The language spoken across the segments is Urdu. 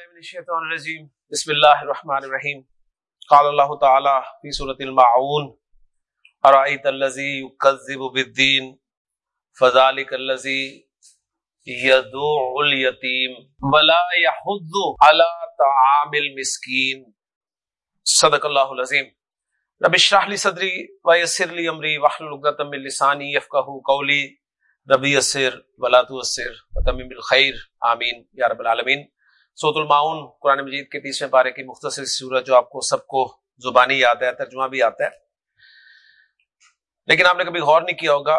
بالله من الشيطان الرجيم بسم الله الرحمن الرحيم قال الله تعالى في سورة المعون أرأيت الذي يكذب بالدين فذلك الذي يدعو اليتيم ولا يحض على طعام المسكين صدق الله العظيم رب اشرح لي صدري ويسر لي امري واحلل عقدة من لساني يفقهوا قولي رب يسر ولا تعسر وتمم بالخير آمين يا رب العالمين سوت المعاون قرآن مجید کے تیسرے پارے کی مختصر صورت جو آپ کو سب کو زبانی یاد ہے، ترجمہ بھی آتا ہے۔ لیکن آپ نے کبھی غور نہیں کیا ہوگا،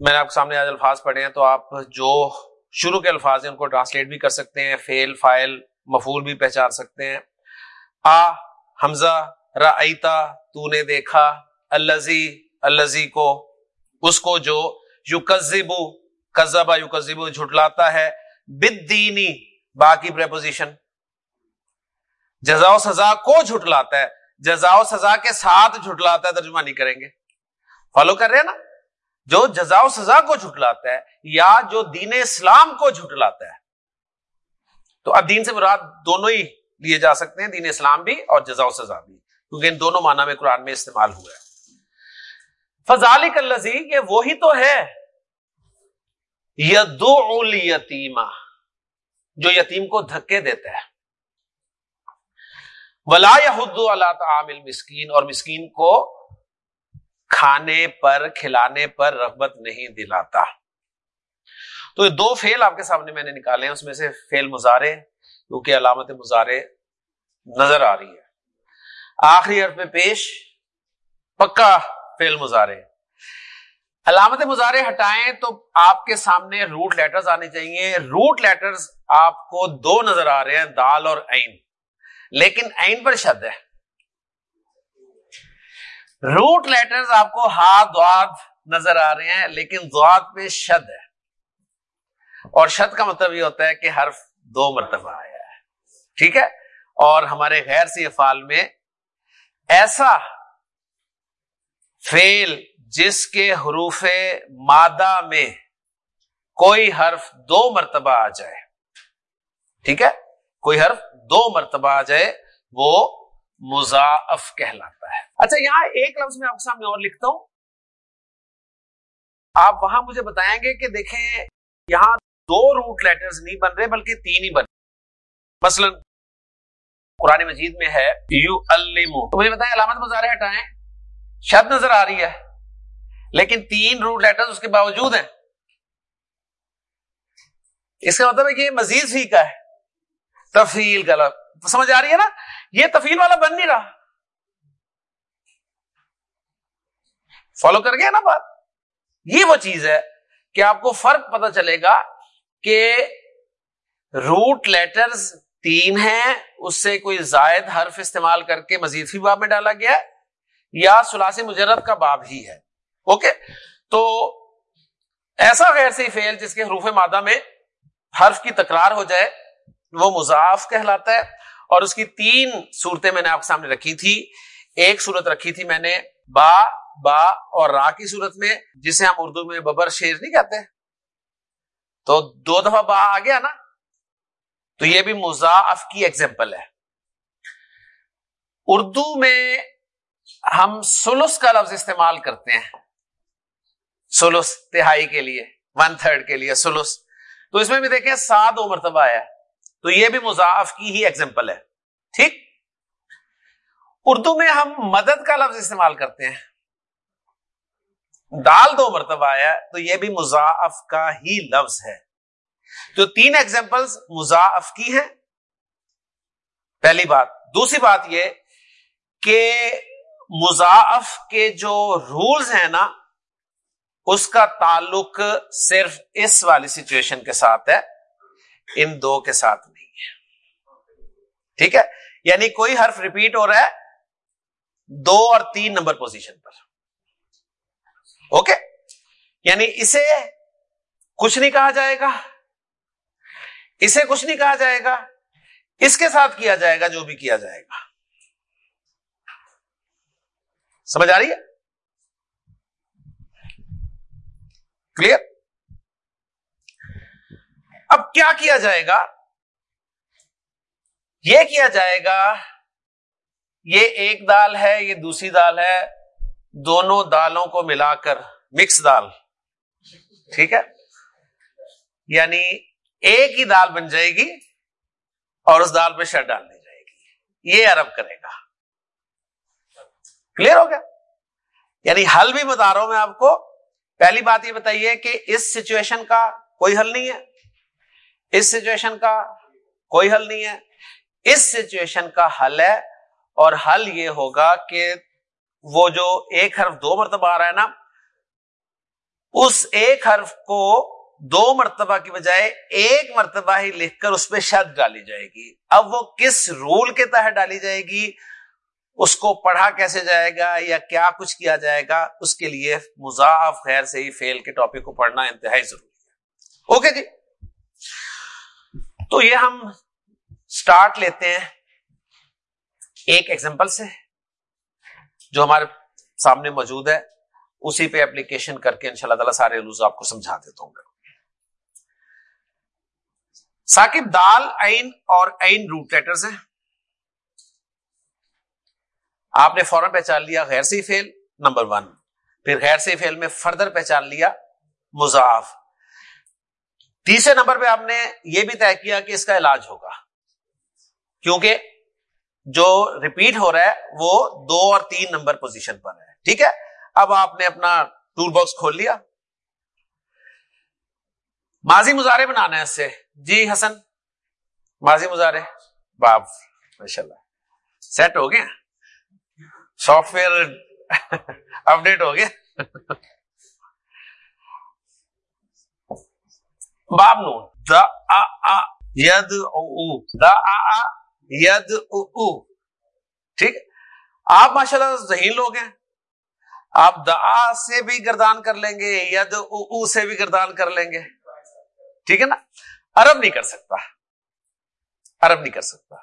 میں نے آپ کے سامنے آج الفاظ پڑھے ہیں تو آپ جو شروع کے الفاظ ہیں ان کو ٹرانسلیٹ بھی کر سکتے ہیں فیل فائل مفول بھی پہچان سکتے ہیں۔ آ، حمزہ رعیتا تو نے دیکھا الزی الزی کو، اس کو جو یو کزبو کزبا یو کزبو جھٹلاتا ہے، بدینی باقی پریپوزیشن جزا و سزا کو جھٹلاتا ہے؟ جزا و سزا کے ساتھ جھٹلاتا ہے، ترجمہ نہیں کریں گے۔ فالو کر رہے ہیں نا؟ جو جزا و سزا کو جھٹلاتا ہے یا جو دین اسلام کو جھٹلاتا ہے۔ تو اب دین سے مراد دونوں ہی لیے جا سکتے ہیں، دین اسلام بھی اور جزا و سزا بھی، کیونکہ ان دونوں معنی میں قرآن میں استعمال ہوا ہے۔ فضال کلزی یہ وہی تو ہے۔ یدو یتیمہ جو یتیم کو دھکے دیتا ہے۔ ولا حد اللہ عامل مسکین اور مسکین کو کھانے پر، کھلانے پر رغبت نہیں دلاتا۔ تو یہ دو فیل آپ کے سامنے میں نے نکالے ہیں، اس میں سے فیل مزارے کیونکہ علامت مزارے نظر آ رہی ہے۔ آخری عرف میں پیش، پکا فیل مزارے علامت مظاہرے ہٹائیں تو آپ کے سامنے روٹ لیٹرز آنے چاہیے۔ روٹ لیٹرز آپ کو دو نظر آ رہے ہیں، دال اور عین۔ لیکن عین پر شد ہے۔ روٹ لیٹرز آپ کو ہاتھ دعات نظر آ رہے ہیں، لیکن دعات پہ شد ہے۔ اور شد کا مطلب یہ ہوتا ہے کہ حرف دو مرتبہ آیا ہے۔ ٹھیک ہے؟ اور ہمارے غیر سی افعال میں ایسا فیل جس کے حروف مادہ میں کوئی حرف دو مرتبہ آ جائے، ٹھیک ہے؟ کوئی حرف دو مرتبہ آ جائے، وہ مضاف کہلاتا ہے۔ اچھا یہاں ایک لفظ میں آپ کے سامنے اور لکھتا ہوں۔ آپ وہاں مجھے بتائیں گے کہ دیکھیں، یہاں دو روٹ لیٹرز نہیں بن رہے، بلکہ تین ہی بن رہے۔ مثلا، قرآن مجید میں ہے یو المو تو مجھے بتائیں، علامت مظاہرے ہٹائیں۔ شد نظر آ رہی ہے۔ لیکن تین روٹ لیٹر اس کے باوجود ہیں۔ اس کا مطلب ہے کہ یہ مزید فی کا ہے۔ تفیل کا لفظ۔ سمجھ آ رہی ہے نا؟ یہ تفیل والا بن نہیں رہا۔ فالو کر گیا نا بات؟ یہ وہ چیز ہے کہ آپ کو فرق پتا چلے گا کہ روٹ لیٹرز تین ہیں، اس سے کوئی زائد حرف استعمال کر کے مزید فی باب میں ڈالا گیا ہے، یا سلاسی مجرد کا باب ہی ہے۔ اوکے تو ایسا غیر سی فیل جس کے حروف مادہ میں حرف کی تکرار ہو جائے، وہ مضاف کہلاتا ہے۔ اور اس کی تین صورتیں میں نے آپ کے سامنے رکھی تھی۔ ایک صورت رکھی تھی میں نے با با اور را کی صورت میں، جسے ہم اردو میں ببر شیر نہیں کہتے۔ تو دو دفعہ با آ گیا نا، تو یہ بھی مضاف کی ایگزامپل ہے۔ اردو میں ہم سلس کا لفظ استعمال کرتے ہیں۔ سلس، تہائی کے لیے ون تھرڈ کے لیے سلس۔ تو اس میں بھی دیکھیں، سات دو مرتبہ آیا۔ تو یہ بھی مضاف کی ہی ایگزامپل ہے۔ ٹھیک؟ اردو میں ہم مدد کا لفظ استعمال کرتے ہیں۔ دال دو مرتبہ آیا، تو یہ بھی مضاف کا ہی لفظ ہے۔ تو تین ایگزامپل مضاف کی ہیں۔ پہلی بات۔ دوسری بات یہ کہ مضاف کے جو رولز ہیں نا اس کا تعلق صرف اس والی سچویشن کے ساتھ ہے، ان دو کے ساتھ نہیں ہے۔ ٹھیک ہے؟ یعنی کوئی حرف ریپیٹ ہو رہا ہے دو اور تین نمبر پوزیشن پر۔ اوکے یعنی اسے کچھ نہیں کہا جائے گا۔ اسے کچھ نہیں کہا جائے گا۔ اس کے ساتھ کیا جائے گا، جو بھی کیا جائے گا۔ سمجھ آ رہی ہے؟ کلیئر اب کیا کیا جائے گا؟ یہ کیا جائے گا، یہ ایک دال ہے، یہ دوسری دال ہے، دونوں دالوں کو ملا کر مکس دال۔ ٹھیک ہے؟ یعنی ایک ہی دال بن جائے گی اور اس دال پہ شر ڈالنی جائے گی۔ یہ عرب کرے گا۔ کلیئر ہو گیا؟ یعنی حل بھی بتا رہا ہوں میں آپ کو۔ پہلی بات یہ بتائیے کہ اس سچویشن کا کوئی حل نہیں ہے۔ اس سچویشن کا کوئی حل نہیں ہے۔ اس سچویشن کا حل ہے اور حل یہ ہوگا کہ وہ جو ایک حرف دو مرتبہ آ رہا ہے نا، اس ایک حرف کو دو مرتبہ کی بجائے ایک مرتبہ ہی لکھ کر اس پہ شد ڈالی جائے گی۔ اب وہ کس رول کے تحت ڈالی جائے گی؟ اس کو پڑھا کیسے جائے گا یا کیا کچھ کیا جائے گا، اس کے لیے مضاف خیر سے ہی فیل کے ٹاپک کو پڑھنا انتہائی ضروری ہے۔ اوکے جی؟ تو یہ ہم اسٹارٹ لیتے ہیں ایک ایگزامپل سے، جو ہمارے سامنے موجود ہے۔ اسی پہ اپلیکیشن کر کے ان شاء اللہ تعالی سارے روز آپ کو سمجھا دیتا ہوں ساکب دال این اور این روٹ لیٹرز ہیں۔ آپ نے فوراً پہچان لیا غیر سی فیل نمبر ون۔ پھر غیر سی فیل میں فردر پہچان لیا مضاف تیسرے نمبر پہ آپ نے یہ بھی طے کیا کہ اس کا علاج ہوگا۔ کیونکہ جو ریپیٹ ہو رہا ہے، وہ دو اور تین نمبر پوزیشن پر ہے۔ ٹھیک ہے؟ اب آپ نے اپنا ٹول باکس کھول لیا۔ ماضی مظاہرے بنانا ہے اس سے۔ جی حسن، ماضی مظاہرے باپ ماشاء اللہ سیٹ ہو گیا سافٹ ویئر اپڈیٹ ہو گیا باب نو دا ید دا ید ٹھیک۔ آپ ماشاء اللہ ذہین لوگ ہیں۔ آپ دعا سے بھی گردان کر لیں گے، ید او سے بھی گردان کر لیں گے۔ ٹھیک ہے نا؟ عرب نہیں کر سکتا۔ عرب نہیں کر سکتا۔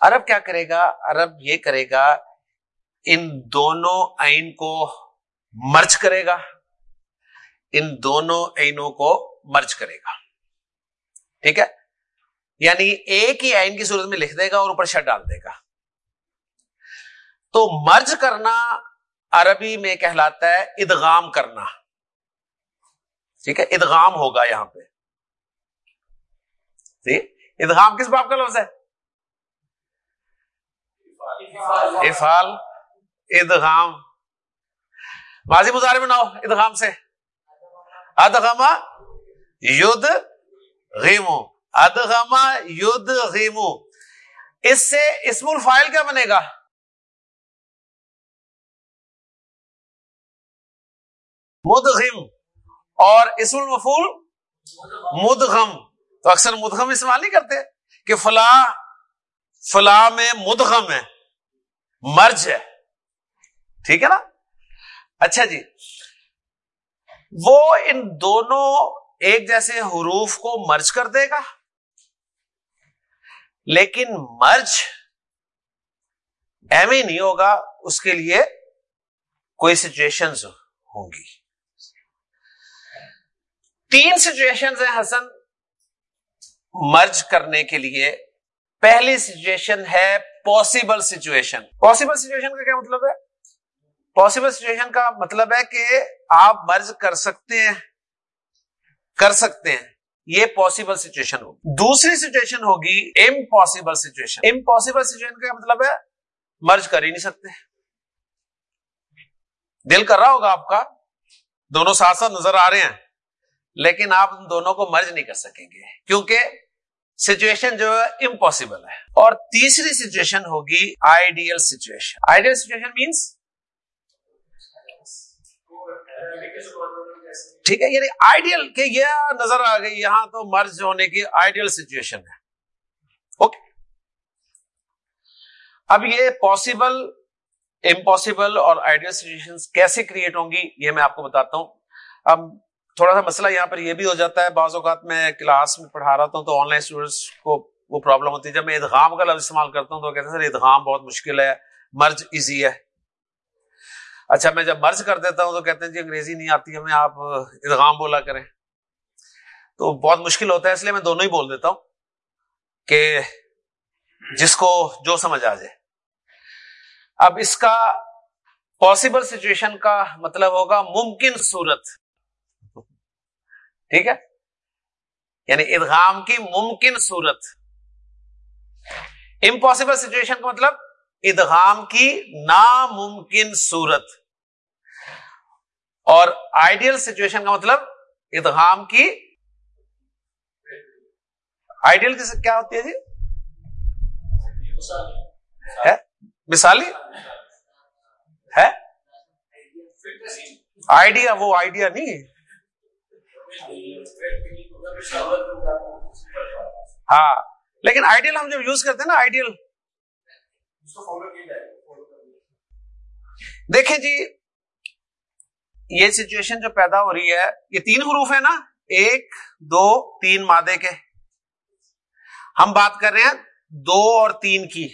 عرب کیا کرے گا؟ عرب یہ کرے گا ان دونوں آئین کو مرچ کرے گا۔ ان دونوں آئینوں کو مرچ کرے گا۔ ٹھیک ہے؟ یعنی ایک ہی آئین کی صورت میں لکھ دے گا اور اوپر شٹ ڈال دے گا۔ تو مرج کرنا عربی میں کہلاتا ہے ادغام کرنا۔ ٹھیک ہے؟ ادغام ہوگا یہاں پہ۔ جی؟ ادغام کس باپ کا لفظ ہے؟ افال ادغام۔ ماضی مظاہرے میں نہ ہو، ادغام سے۔ ادغما ید غیمو ادغما ید غیمو اس سے اسم الفائل کیا بنے گا؟ مدغم۔ اور اسم المفول مدغم۔ تو اکثر مدغم استعمال نہیں کرتے کہ فلاں فلاں میں مدغم ہے، مرج ہے۔ ٹھیک ہے نا؟ اچھا جی۔ وہ ان دونوں ایک جیسے حروف کو مرج کر دے گا۔ لیکن مرج ایم ہی نہیں ہوگا، اس کے لیے کوئی سچویشن ہوں گی۔ تین سچویشن ہیں حسن، مرج کرنے کے لیے۔ پہلی سچویشن ہے پاسبل سچویشن پاسبل سچویشن کا کیا مطلب ہے؟ پاسبل سچویشن کا مطلب ہے کہ آپ مرج کر سکتے ہیں۔ کر سکتے ہیں۔ یہ پاسبل سچویشن ہوگی۔ دوسری سچویشن ہوگی امپاسبل سچویشن امپاسبل سچویشن کا مطلب ہے مرج کر ہی نہیں سکتے۔ دل کر رہا ہوگا آپ کا۔ دونوں ساتھ ساتھ نظر آ رہے ہیں۔ لیکن آپ ان دونوں کو مرج نہیں کر سکیں گے۔ کیونکہ سچویشن جو ہے امپاسبل ہے۔ اور تیسری سچویشن ہوگی ideal situation ideal situation means ٹھیک ہے یعنی آئیڈیل کہ یہ نظر آ گئی، یہاں تو مرج ہونے کی آئیڈیل سچویشن ہے۔ اوکے اب یہ پاسبل امپاسبل اور آئیڈیل سچویشن کیسے کریٹ ہوں گی، یہ میں آپ کو بتاتا ہوں۔ اب تھوڑا سا مسئلہ یہاں پر یہ بھی ہو جاتا ہے، بعض اوقات میں کلاس میں پڑھا رہا ہوں تو آن لائن اسٹوڈینٹس کو وہ پرابلم ہوتی ہے۔ جب میں ادغام کا لفظ استعمال کرتا ہوں تو کہتے ہیں، سر، ادغام بہت مشکل ہے مرج ایزی ہے۔ اچھا میں جب مرج کر دیتا ہوں تو کہتے ہیں جی انگریزی نہیں آتی، ہمیں آپ ادغام بولا کریں۔ تو بہت مشکل ہوتا ہے، اس لیے میں دونوں ہی بول دیتا ہوں کہ جس کو جو سمجھ آ جائے۔ اب اس کا پاسبل سچویشن کا مطلب ہوگا ممکن صورت۔ ٹھیک ہے؟ یعنی ادغام کی ممکن صورت۔ امپاسبل سچویشن کا مطلب ادغام کی ناممکن صورت۔ اور آئیڈیل سچویشن کا مطلب ادغام کی آئیڈیل کیا ہوتی ہے جی؟ مثالی؟ ہے؟ آئیڈیا وہ آئیڈیا نہیں ہے۔ ہاں لیکن آئیڈیل ہم جب یوز کرتے ہیں نا آئیڈیل دیکھیں جی یہ سچویشن جو پیدا ہو رہی ہے، یہ تین حروف ہے نا؟ ایک، دو، تین مادے کے۔ ہم بات کر رہے ہیں دو اور تین کی۔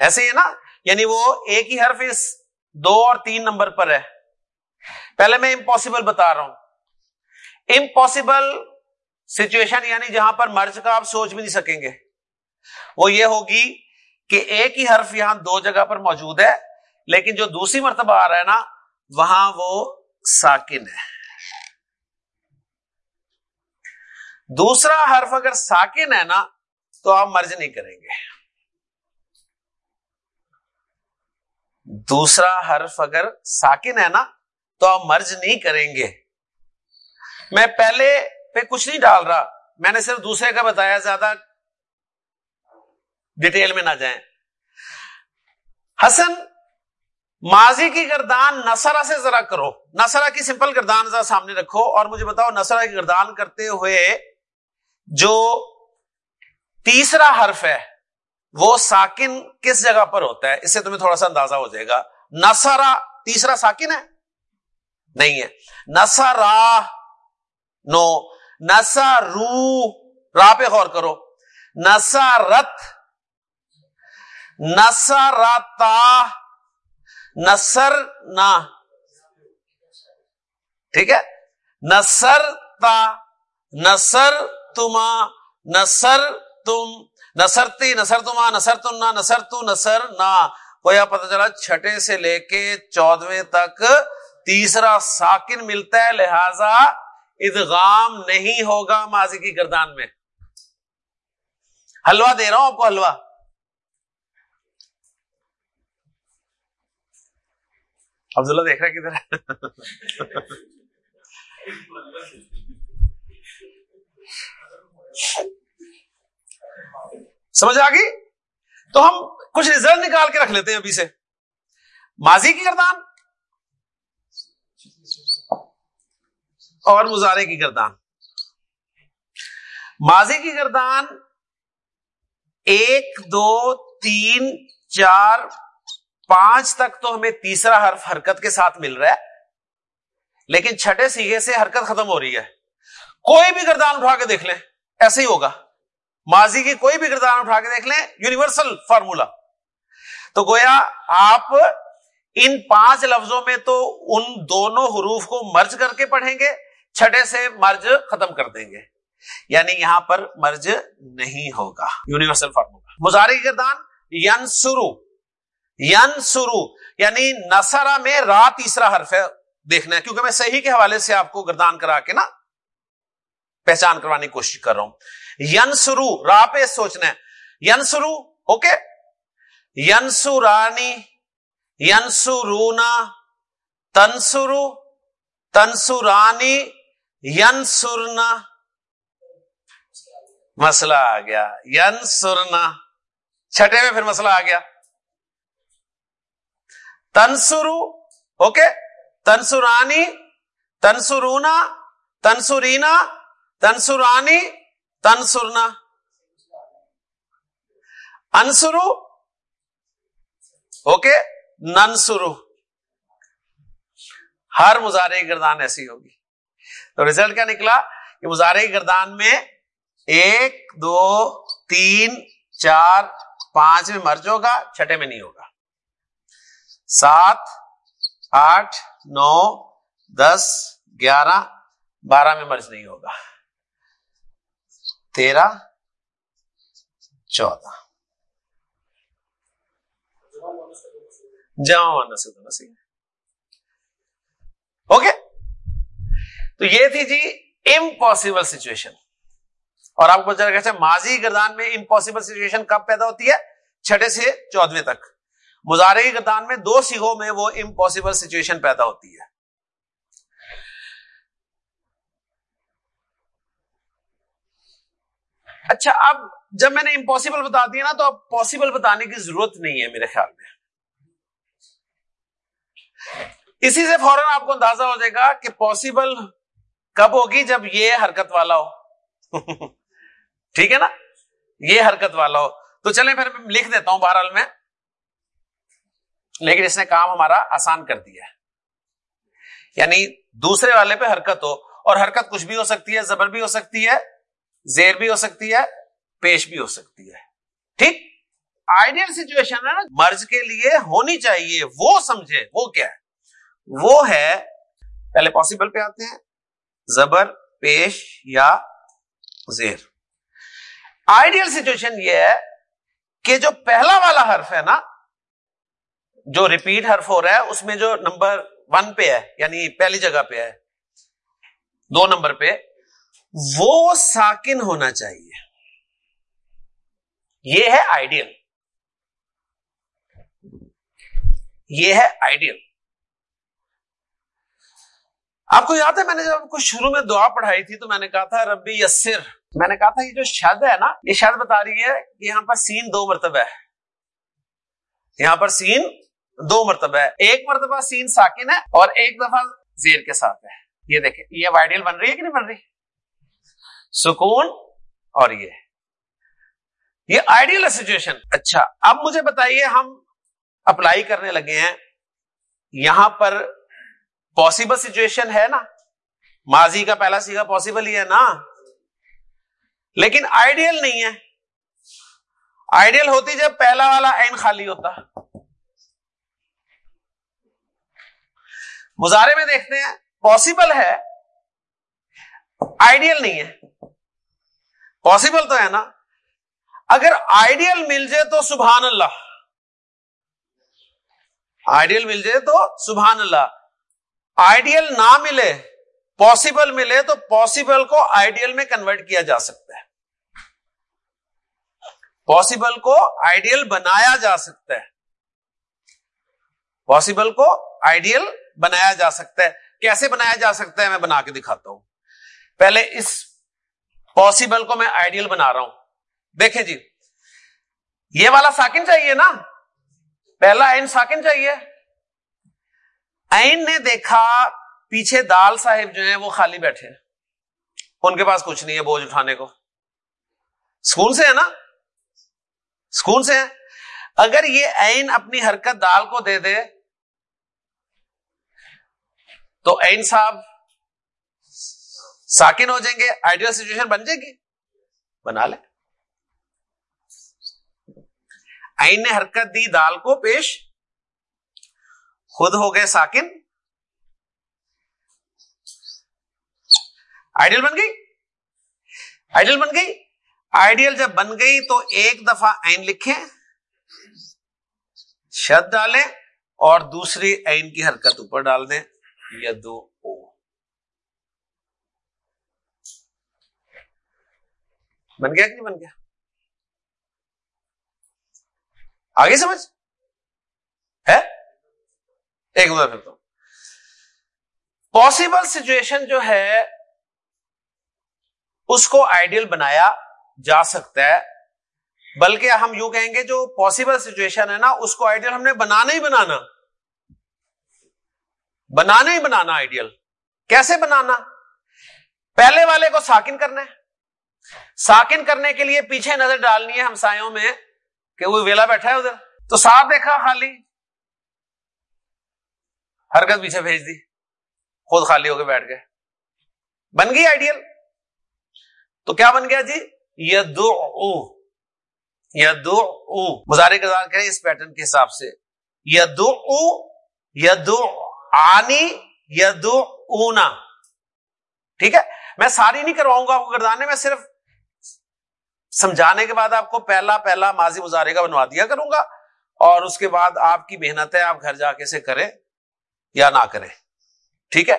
ایسے ہی نا؟ یعنی وہ ایک ہی حرف اس دو اور تین نمبر پر ہے۔ پہلے میں امپاسبل بتا رہا ہوں۔ امپاسبل سچویشن یعنی جہاں پر مرض کا آپ سوچ بھی نہیں سکیں گے۔ وہ یہ ہوگی کہ ایک ہی حرف یہاں دو جگہ پر موجود ہے، لیکن جو دوسری مرتبہ آ رہا ہے نا وہاں وہ ساکن ہے۔ دوسرا حرف اگر ساکن ہے نا، تو آپ مرض نہیں کریں گے۔ دوسرا حرف اگر ساکن ہے نا، تو آپ مرض نہیں کریں گے۔ میں پہلے پہ کچھ نہیں ڈال رہا، میں نے صرف دوسرے کا بتایا، زیادہ ڈیٹیل میں نہ جائیں۔ حسن ماضی کی گردان نسرا سے ذرا کرو۔ نسرا کی سمپل گردان ذرا سامنے رکھو اور مجھے بتاؤ نسرا کی گردان کرتے ہوئے جو تیسرا حرف ہے، وہ ساکن کس جگہ پر ہوتا ہے؟ اس سے تمہیں تھوڑا سا اندازہ ہو جائے گا۔ نسرا تیسرا ساکن ہے؟ نہیں ہے۔ نسرا نو۔ نسا رو را پہ غور کرو۔ نسا رت نسا رتا نسر نا ٹھیک ہے؟ نسر تا نسر تما نسر تم نسرتی نسر تما نسر تم نہ نسر تو نسر نہ کوئی پتہ چلا، چھٹے سے لے کے چودویں تک تیسرا ساکن ملتا ہے، لہذا ادغام نہیں ہوگا ماضی کی گردان میں۔ حلوا دے رہا ہوں آپ کو حلوا عبداللہ دیکھ رہا کدھر سمجھ آ گئی؟ تو ہم کچھ ریزلٹ نکال کے رکھ لیتے ہیں ابھی سے۔ ماضی کی گردان اور مظاہرے کی گردان۔ ماضی کی گردان ایک، دو، تین، چار پانچ تک تو ہمیں تیسرا حرف حرکت کے ساتھ مل رہا ہے، لیکن چھٹے سیگے سے حرکت ختم ہو رہی ہے۔ کوئی بھی گردان اٹھا کے دیکھ لیں، ایسے ہی ہوگا۔ ماضی کی کوئی بھی گردان اٹھا کے دیکھ لیں، یونیورسل فارمولا۔ تو گویا آپ ان پانچ لفظوں میں تو ان دونوں حروف کو مرج کر کے پڑھیں گے، چھٹے سے مرج ختم کر دیں گے۔ یعنی یہاں پر مرج نہیں ہوگا۔ Universal formula. مظاہرے کی گردان ین سرو ین سرو یعنی نسرا میں را تیسرا حرف ہے، دیکھنا ہے، کیونکہ میں صحیح کے حوالے سے آپ کو گردان کرا کے نا پہچان کروانے کی کوشش کر رہا ہوں۔ ین سرو را پہ سوچنا ہے۔ ین سرو اوکے؟ ین سورانی ین سرونا تنسرو تنسورانی ین سرنا مسئلہ آ گیا۔ ین سرنا چھٹے میں پھر مسئلہ آ گیا۔ تنسرو اوکے تنسورانی تنسرونا تنسورینا تنسورانی تنسرنا انسرو اوکے ننسرو ہر مظاہرے گردان ایسی ہوگی۔ تو ریزلٹ کیا نکلا؟ کہ مظاہرے گردان میں ایک، دو، تین، چار، پانچ میں مرج ہوگا چھٹے میں نہیں ہوگا۔ سات، آٹھ، نو، دس، گیارہ، بارہ میں مرض نہیں ہوگا۔ تیرہ، چودہ۔ جمع ماننا سے اوکے؟ تو یہ تھی جی امپاسبل سچویشن اور آپ کو ماضی گردان میں امپاسبل سچویشن کب پیدا ہوتی ہے؟ چھٹے سے چودویں تک۔ مظاہرے گردان میں دو سیگوں میں وہ امپاسبل سچویشن پیدا ہوتی ہے۔ اچھا اب جب میں نے امپاسبل بتا دیا نا، تو اب پاسبل بتانے کی ضرورت نہیں ہے میرے خیال میں۔ اسی سے فوراً آپ کو اندازہ ہو جائے گا کہ پاسبل کب ہوگی جب یہ حرکت والا ہو۔ ٹھیک ہے نا؟ یہ حرکت والا ہو۔ تو چلیں پھر لکھ دیتا ہوں بہرحال میں۔ لیکن اس نے کام ہمارا آسان کر دیا یعنی دوسرے والے پہ حرکت ہو اور حرکت کچھ بھی ہو سکتی ہے زبر بھی ہو سکتی ہے زیر بھی ہو سکتی ہے پیش بھی ہو سکتی ہے۔ ٹھیک؟ آئیڈیل سچویشن ہے نا مرض کے لیے ہونی چاہیے وہ سمجھے وہ کیا ہے؟ وہ ہے پہلے پاسبل پہ آتے ہیں زبر پیش یا زیر۔ آئیڈیل سچویشن یہ ہے کہ جو پہلا والا حرف ہے نا جو ریپیٹ حرف ہو رہا ہے، اس میں جو نمبر ون پہ ہے یعنی پہلی جگہ پہ ہے، دو نمبر پہ، وہ ساکن ہونا چاہیے۔ یہ ہے آئیڈیل یہ ہے آئیڈیل آپ کو یاد ہے، میں نے جب کچھ شروع میں دعا پڑھائی تھی، تو میں نے کہا تھا، ربی یسر۔ میں نے کہا تھا، یہ جو شد ہے نا، یہ شد بتا رہی ہے کہ یہاں پر سین دو مرتبہ ہے۔ یہاں پر سین دو مرتبہ ہے۔ ایک مرتبہ سین ساکن ہے اور ایک دفعہ زیر کے ساتھ ہے۔ یہ دیکھیں، یہ آئیڈیل بن رہی ہے کہ نہیں بن رہی؟ سکون اور یہ۔ یہ آئیڈیل سچویشن اچھا اب مجھے بتائیے، ہم اپلائی کرنے لگے ہیں۔ یہاں پر پاسبل سچویشن ہے نا؟ ماضی کا پہلا سیگا پاسبل ہی ہے نا؟ لیکن آئیڈیل نہیں ہے۔ آئیڈیل ہوتی جب پہلا والا این خالی ہوتا۔ مظاہرے میں دیکھتے ہیں پاسبل ہے آئیڈیل نہیں ہے۔ پاسبل تو ہے نا۔ اگر آئیڈیل مل جائے تو سبحان اللہ۔ آئیڈیل مل جائے تو سبحان اللہ۔ آئیڈیل نہ ملے پاسبل ملے تو پاسبل کو آئیڈیل میں کنورٹ کیا جا سکتا ہے۔ پاسبل کو آئیڈیل بنایا جا سکتا ہے۔ پاسبل کو آئیڈیل بنایا جا سکتا ہے۔ کیسے بنایا جا سکتا ہے؟ میں بنا کے دکھاتا ہوں۔ پہلے اس پاسبل کو میں آئیڈیل بنا رہا ہوں۔ دیکھیں جی یہ والا ساکن چاہیے نا۔ پہلا این ساکن چاہیے۔ این نے دیکھا پیچھے دال صاحب جو ہیں وہ خالی بیٹھے ان کے پاس کچھ نہیں ہے بوجھ اٹھانے کو۔ سکون سے ہے نا؟ سکون سے ہے۔ اگر یہ این اپنی حرکت دال کو دے دے تو این صاحب ساکن ہو جائیں گے آئیڈیل سچویشن بن جائے گی۔ بنا لے این نے حرکت دی، دال کو پیش۔ خود ہو گئے ساکن۔ آئیڈیل بن گئی۔ آئیڈیل بن گئی۔ آئیڈیل جب بن گئی تو ایک دفعہ این لکھیں۔ شد ڈالیں اور دوسری این کی حرکت اوپر ڈال دیں۔ یا دو او بن گیا کہ نہیں بن گیا آگے سمجھ ہے ایک بار پھر تو پاسبل سچویشن جو ہے اس کو آئیڈیل بنایا جا سکتا ہے بلکہ ہم یوں کہیں گے جو پاسبل سچویشن ہے نا اس کو آئیڈیل ہم نے بنانا ہی بنانا بنانا ہی بنانا آئیڈیل کیسے بنانا؟ پہلے والے کو ساکن کرنا ہے۔ ساکن کرنے کے لیے پیچھے نظر ڈالنی ہے ہمسایوں میں کہ وہ ویلا بیٹھا ہے ادھر۔ تو ساتھ دیکھا خالی۔ حرکت پیچھے بھیج دی۔ خود خالی ہو کے بیٹھ گئے۔ بن گئی آئیڈیل تو کیا بن گیا جی؟ یدو یدو مزارے کا کریں اس پیٹرن کے حساب سے۔ یدو یدو آنی یدو اونا ٹھیک ہے؟ میں ساری نہیں کرواؤں گا آپ کو گردانے، میں صرف سمجھانے کے بعد آپ کو پہلا پہلا ماضی مظاہرے کا بنوا دیا کروں گا، اور اس کے بعد آپ کی محنت ہے آپ گھر جا کے سے کریں یا نہ کریں۔ ٹھیک ہے؟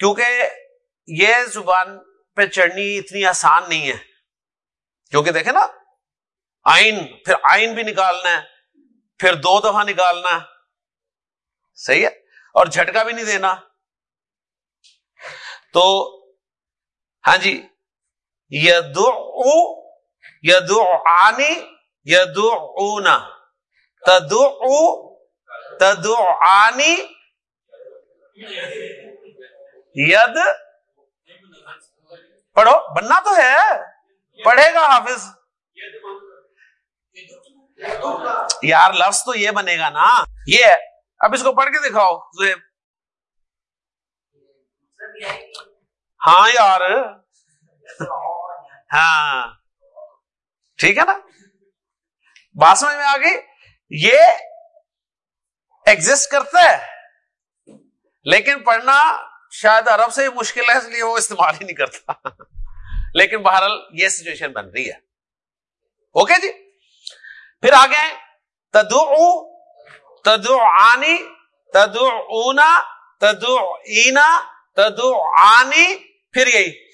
کیونکہ یہ زبان پہ چڑھنی اتنی آسان نہیں ہے۔ کیونکہ دیکھیں نا، آئین، پھر آئین بھی نکالنا ہے، پھر دو دفعہ نکالنا ہے۔ صحیح ہے؟ اور جھٹکا بھی نہیں دینا۔ تو ہاں جی یدو یدو آنی یدو اونا تدو آنی ید۔ پڑھو، بننا تو ہے۔ پڑھے گا حافظ۔ یار لفظ تو یہ بنے گا نا۔ یہ اب اس کو پڑھ کے دکھاؤ زیب ہاں یار۔ ہاں۔ ٹھیک ہے نا؟ بات سمجھ میں آ گئی؟ یہ ایگزٹ کرتا ہے، لیکن پڑھنا شاید عرب سے مشکل ہے، اس لیے وہ استعمال ہی نہیں کرتا۔ لیکن بہرحال یہ سچویشن بن رہی ہے۔ اوکے جی؟ پھر آگے تدو تدو آنی تدو اونا تدو اینا تدو آنی پھر یہی۔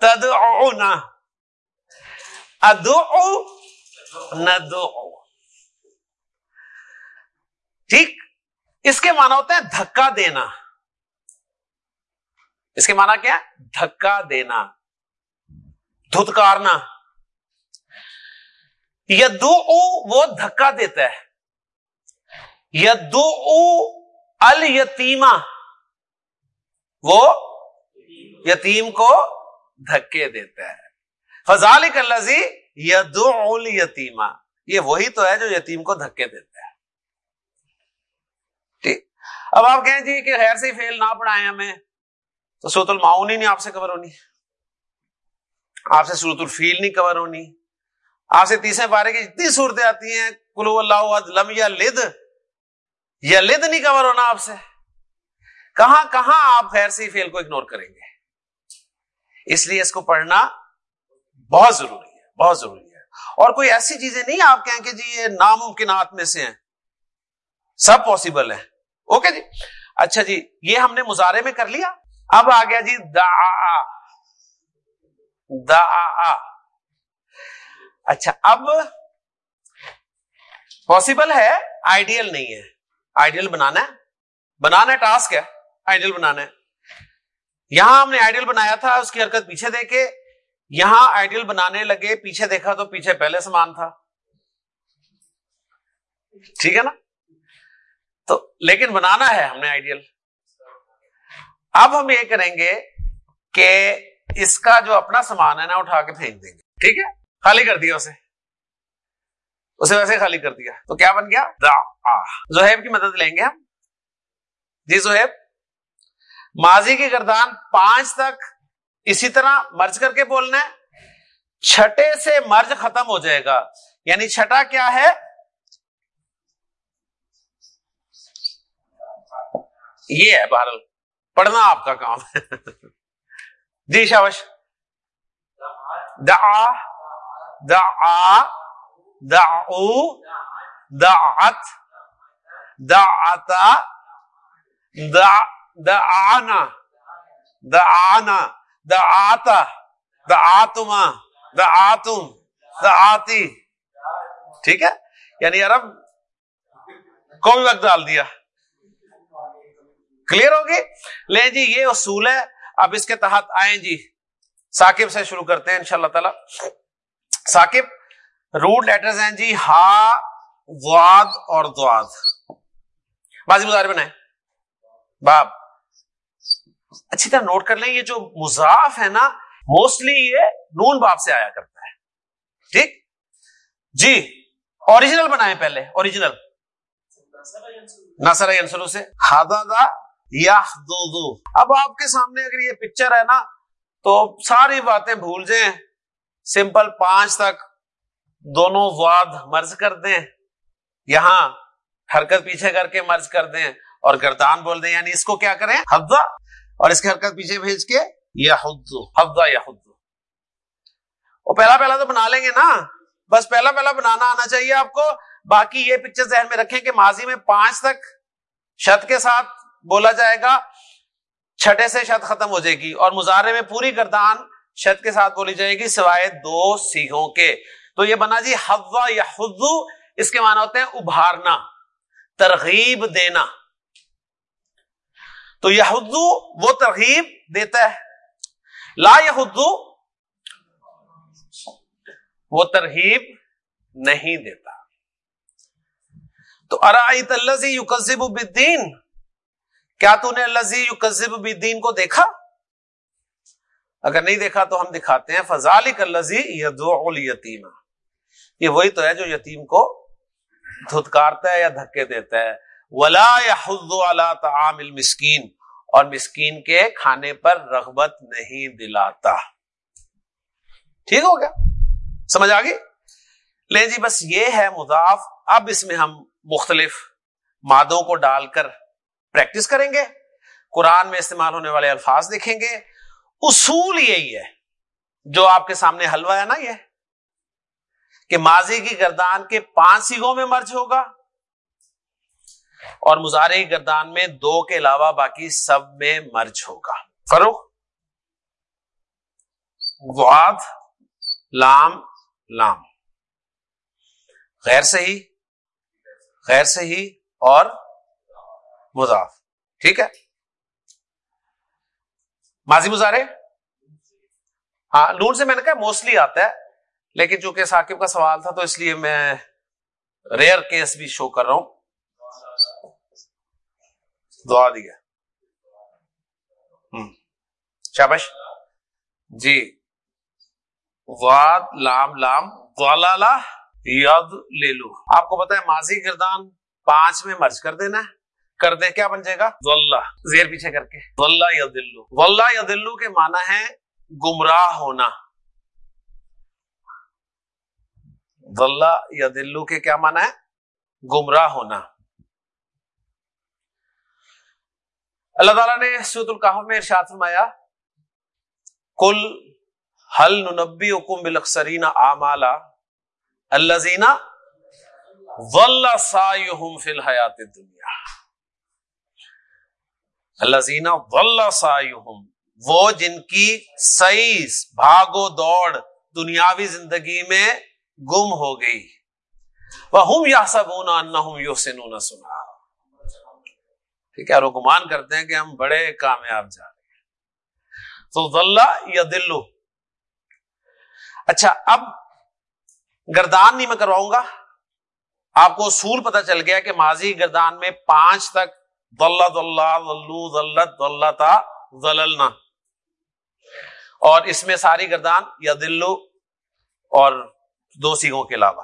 تدو اونا ادو ندو ٹھیک؟ اس کے معنی ہوتے ہیں دھکا دینا۔ اس کے معنی کیا دھکا دینا۔ دھتکارنا۔ یدو وہ دھکا دیتا ہے۔ یدو الیتیما وہ یتیم کو دھکے دیتا ہے۔ فضال کلزی یدو یتیما یہ وہی تو ہے جو یتیم کو دھکے دیتا ہے۔ ٹھیک۔ اب آپ کہیں جی کہ خیر سے فیل نہ پڑھائے ہمیں، تو سوت المعاون ہی نہیں آپ سے کور ہونی۔ آپ سے سورت الفیل نہیں کور ہونی۔ آپ سے تیسرے پارے کی جتنی صورتیں آتی ہیں کلو اللہ لم یا لد یا لد نہیں کور ہونا آپ سے۔ کہاں کہاں آپ خیر سی فیل کو اگنور کریں گے؟ اس لیے اس کو پڑھنا بہت ضروری ہے، بہت ضروری ہے۔ اور کوئی ایسی چیزیں نہیں آپ کہیں کہ جی یہ ناممکنات میں سے ہیں۔ سب پاسبل ہے اوکے جی؟ اچھا جی یہ ہم نے مظاہرے میں کر لیا۔ اب آ گیا جی دا دا اچھا اب پاسبل ہے آئیڈیل نہیں ہے۔ آئیڈیل بنانا ہے۔ بنانا ہے ٹاسک ہے۔ آئیڈیل بنانا ہے۔ یہاں ہم نے آئیڈیل بنایا تھا، اس کی حرکت پیچھے دیکھے یہاں آئیڈیل بنانے لگے، پیچھے دیکھا تو پیچھے پہلے سامان تھا۔ ٹھیک ہے نا؟ تو لیکن بنانا ہے ہم نے آئیڈیل اب ہم یہ کریں گے کہ اس کا جو اپنا سامان ہے نا، اٹھا کے پھینک دیں گے۔ ٹھیک ہے؟ خالی کر دیا اسے۔ اسے ویسے خالی کر دیا۔ تو کیا بن گیا؟ زہیب کی مدد لیں گے ہم۔ جی زہیب، ماضی کی گردان پانچ تک اسی طرح مرج کر کے بولنا ہے۔ چھٹے سے مرج ختم ہو جائے گا۔ یعنی چھٹا کیا ہے؟ یہ ہے بہرحال۔ پڑھنا آپ کا کام۔ ہے جی شاوش دعا۔ دعا۔ دعو، دعت دعتا دعانا دعانا دعاتا دعاتما دعاتم، دعاتی، ٹھیک ہے؟ یعنی عرب کو بھی وقت ڈال دیا؟ کلیئر ہوگی؟ لے جی یہ اصول ہے۔ اب اس کے تحت آئیں جی ثاقب سے شروع کرتے ہیں ان شاء اللہ تعالی۔ ثاقب روٹ لیٹرز ہیں جی ہا، واد اور دواد بازی مظاہرے بنائے باب۔ اچھی طرح نوٹ کر لیں، یہ جو مضاف ہے نا موسٹلی یہ نون باپ سے آیا کرتا ہے۔ ٹھیک؟ جی اوریجنل بنائے پہلے اوریجنل نسر انسلو سے ہادا دا یا دو اب آپ کے سامنے اگر یہ پکچر ہے نا، تو ساری باتیں بھول جائیں۔ سمپل پانچ تک۔ دونوں واد مرض کر دیں، یہاں حرکت پیچھے کر کے مرض کر دیں اور گردان بول دیں یعنی اس کو کیا کریں؟ حفظہ، اور اس کی حرکت پیچھے بھیج کے یا حفظ حفظہ یا حفظ وہ پہلا پہلا تو بنا لیں گے نا، بس پہلا پہلا بنانا آنا چاہیے آپ کو۔ باقی یہ پکچر ذہن میں رکھیں کہ ماضی میں پانچ تک شت کے ساتھ بولا جائے گا، چھٹے سے شت ختم ہو جائے گی اور مظاہرے میں پوری گردان شت کے ساتھ بولی جائے گی سوائے دو سیگوں کے۔ تو یہ بنا جی ہوا یا خدو اس کے معنی ہوتے ہیں ابھارنا، ترغیب دینا۔ تو یہ وہ ترغیب دیتا ہے۔ لا یہ وہ ترغیب نہیں دیتا۔ تو ارائیت الزی یو قزب کیا تو نے الزی یو قزب کو دیکھا؟ اگر نہیں دیکھا تو ہم دکھاتے ہیں فضال الزی یتیم یہ وہی تو ہے جو یتیم کو دھتکارتا ہے یا دھکے دیتا ہے۔ ولا یا تعام المسکین اور مسکین کے کھانے پر رغبت نہیں دلاتا۔ ٹھیک ہو گیا؟ سمجھ آ گئی؟ لے جی بس یہ ہے مضاف۔ اب اس میں ہم مختلف مادوں کو ڈال کر پریکٹس کریں گے۔ قرآن میں استعمال ہونے والے الفاظ دیکھیں گے۔ اصول یہی ہے۔ جو آپ کے سامنے حلوہ ہے نا یہ۔ کہ ماضی کی گردان کے پانچ سیگوں میں مرج ہوگا اور مظاہرے کی گردان میں دو کے علاوہ باقی سب میں مرج ہوگا۔ کرو واد لام لام۔ غیر صحیح غیر صحیح اور مضاف۔ ٹھیک ہے؟ ماضی مظاہرے ہاں نون سے میں نے کہا موسٹلی آتا ہے۔ لیکن چونکہ ثاقب کا سوال تھا تو اس لیے میں ریئر کیس بھی شو کر رہا ہوں۔ دعا دیا شابش جی۔ واد لام لام ید لے لو آپ کو پتا ہے ماضی گردان پانچ میں مرج کر دینا ہے۔ کر دے، کیا بن جائے گا؟ زیر پیچھے کر کے۔ یا دلو ولہ یا دلو کے معنی ہے گمراہ ہونا۔ یا دلو کے کیا مانا ہے؟ گمراہ ہونا۔ اللہ تعالیٰ نے سوت القاف میں ارشاد فرمایا کل حل نبی حکم بلکسرین آمالا اللہ زینا ولہ فی الحیات دنیا اللہ زینا ولہ وہ جن کی سائز بھاگو دوڑ دنیاوی زندگی میں گم ہو گئی۔ وہ ہم یا سب یو سنا ٹھیک ہے گمان کرتے ہیں کہ ہم بڑے کامیاب جا رہے ہیں۔ تو ذلہ یا دلو اچھا اب گردان نہیں میں کرواؤں گا۔ آپ کو اصول پتہ چل گیا کہ ماضی گردان میں پانچ تک ذلت اللہ ذلو ذلت ذلتا ذللنا اور اس میں ساری گردان یا دلو اور دو سیگوں کے علاوہ۔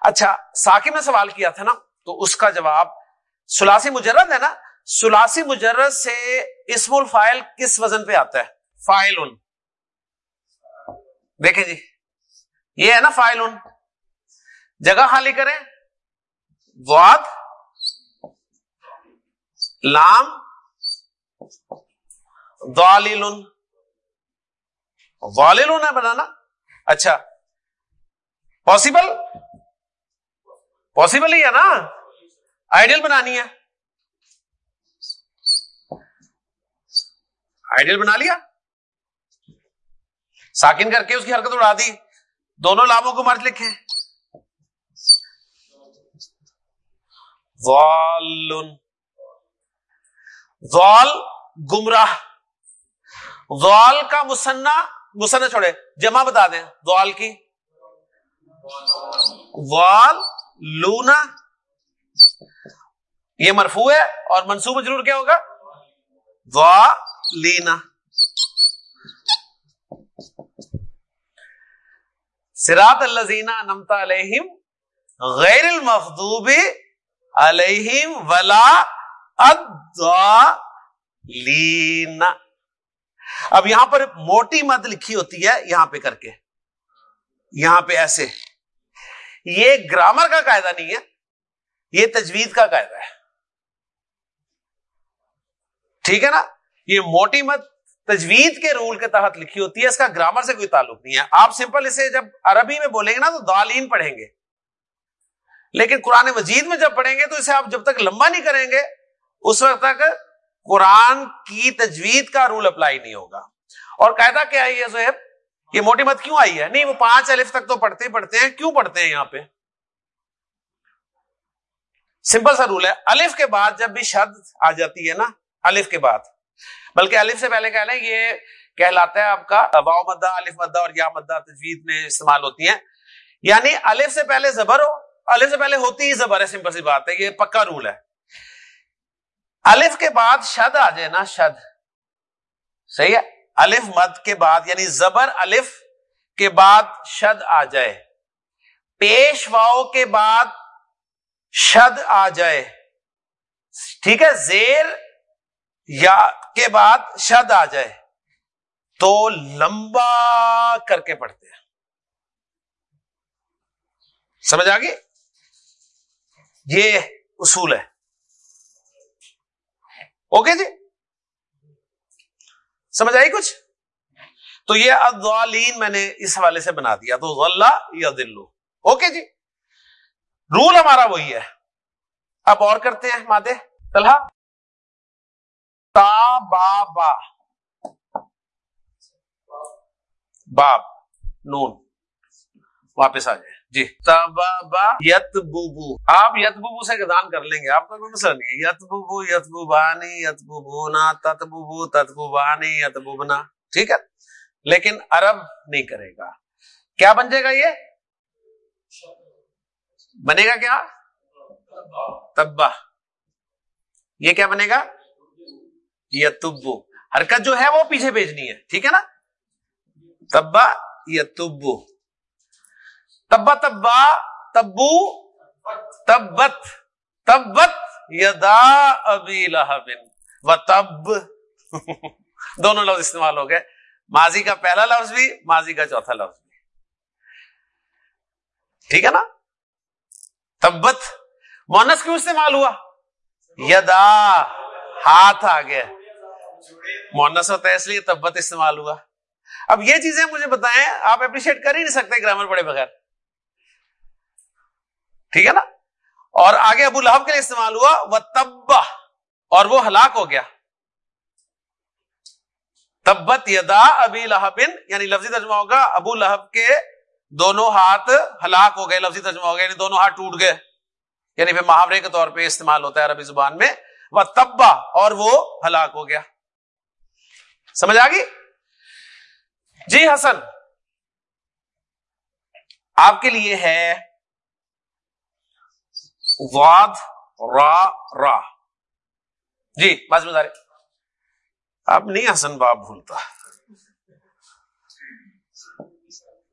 اچھا ساکب نے سوال کیا تھا نا، تو اس کا جواب سلاسی مجرد ہے نا۔ سلاسی مجرد سے اسم الفائل کس وزن پہ آتا ہے؟ فائل ان دیکھیں جی یہ ہے نا فائل ان جگہ خالی کریں۔ واد، لام والل والل ہے بنانا۔ اچھا پاسبل پاسبل ہی ہے نا؟ آئیڈیل بنانی ہے۔ آئیڈیل بنا لیا۔ ساکن کر کے اس کی حرکت اڑا دی۔ دونوں لاموں کو مرج لکھے زوال گمراہ۔ زوال کا مسنا مسنا چھوڑے، جمع بتا دیں۔ زوال کی۔ وال، لونا. یہ مرفو ہے اور منصوب ضرور کیا ہوگا؟ وا لینا سراط الزینا نمتا علیہم غیر المفدوب علیہم ولا لینا اب یہاں پر موٹی مد لکھی ہوتی ہے یہاں پہ کر کے. یہاں پہ ایسے. یہ گرامر کا قاعدہ نہیں ہے، یہ تجوید کا قاعدہ ہے۔ ٹھیک ہے نا؟ یہ موٹی مت تجوید کے رول کے تحت لکھی ہوتی ہے، اس کا گرامر سے کوئی تعلق نہیں ہے۔ آپ سمپل اسے جب عربی میں بولیں گے نا، تو دالین پڑھیں گے۔ لیکن قرآن مجید میں جب پڑھیں گے، تو اسے آپ جب تک لمبا نہیں کریں گے، اس وقت تک قرآن کی تجوید کا رول اپلائی نہیں ہوگا۔ اور قاعدہ کیا ہے یہ زہب یہ موٹی مت کیوں آئی ہے؟ نہیں، وہ پانچ الف تک تو پڑھتے ہی پڑھتے ہیں۔ کیوں پڑھتے ہیں یہاں پہ؟ سمپل سا رول ہے۔ الف کے بعد جب بھی شد آ جاتی ہے نا، الف کے بعد۔ بلکہ الف سے پہلے کہہ لیں یہ کہلاتا ہے آپ کا واؤ مدہ، الف مدہ اور یا مدہ تجوید میں استعمال ہوتی ہیں۔ یعنی الف سے پہلے زبر ہو، الف سے پہلے ہوتی ہی زبر ہے سمپل سی بات ہے۔ یہ پکا رول ہے۔ الف کے بعد شد آ جائے نا، شد۔ صحیح ہے؟ الف مد کے بعد یعنی زبر الف کے بعد شد آ جائے۔ پیش واؤ کے بعد شد آ جائے۔ ٹھیک ہے؟ زیر یا کے بعد شد آ جائے۔ تو لمبا کر کے پڑھتے ہیں۔ سمجھ آ گئی؟ یہ اصول ہے۔ اوکے جی؟ سمجھ آئی کچھ؟ تو یہ ادوالین میں نے اس حوالے سے بنا دیا، تو غلہ یا دلو اوکے جی؟ رول ہمارا وہی ہے۔ اب اور کرتے ہیں مادے۔ طلحہ؟ تا، با با۔ باب، نون۔ واپس آ جائے۔ جی۔ تبا یت بو آپ یت بو سے گدان کر لیں گے آپ کا کوئی مسئلہ نہیں ہے۔ یت بو یت بو بانی یت بو نا تت بو تت بو بانی یت بنا۔ ٹھیک ہے؟ لیکن عرب نہیں کرے گا۔ کیا بن جائے گا یہ؟ بنے گا کیا؟ تبا۔ یہ کیا بنے گا؟ یتبو حرکت جو ہے وہ پیچھے بھیجنی ہے۔ ٹھیک ہے نا؟ تبا یتبو تبا تبا تبو، تبت تبت یدا ابی لہبن و تب. دونوں لفظ استعمال ہو گئے. ماضی کا پہلا لفظ بھی، ماضی کا چوتھا لفظ بھی. ٹھیک ہے نا؟ تبت. مونس کیوں استعمال ہوا؟ یدا. ہاتھ آ گیا. مونس ہوتا ہے، اس لیے تبت استعمال ہوا. اب یہ چیزیں مجھے بتائیں، آپ اپریشیٹ کر ہی نہیں سکتے گرامر پڑے بغیر. ٹھیک ہے نا؟ اور آگے ابو لہب کے لیے استعمال ہوا وہ تبا اور وہ ہلاک ہو گیا۔ تبت یدا ابی لہبن یعنی لفظی ترجمہ ہوگا، ابو لہب کے دونوں ہاتھ ہلاک ہو گئے، لفظی ترجمہ ہو گیا یعنی دونوں ہاتھ ٹوٹ گئے۔ یعنی پھر محاورے کے طور پہ استعمال ہوتا ہے عربی زبان میں۔ وہ تبا اور وہ ہلاک ہو گیا۔ سمجھ آ گئی؟ جی حسن، آپ کے لیے ہے واد را را۔ جی بات بتا رہے نہیں، حسن باپ بھولتا۔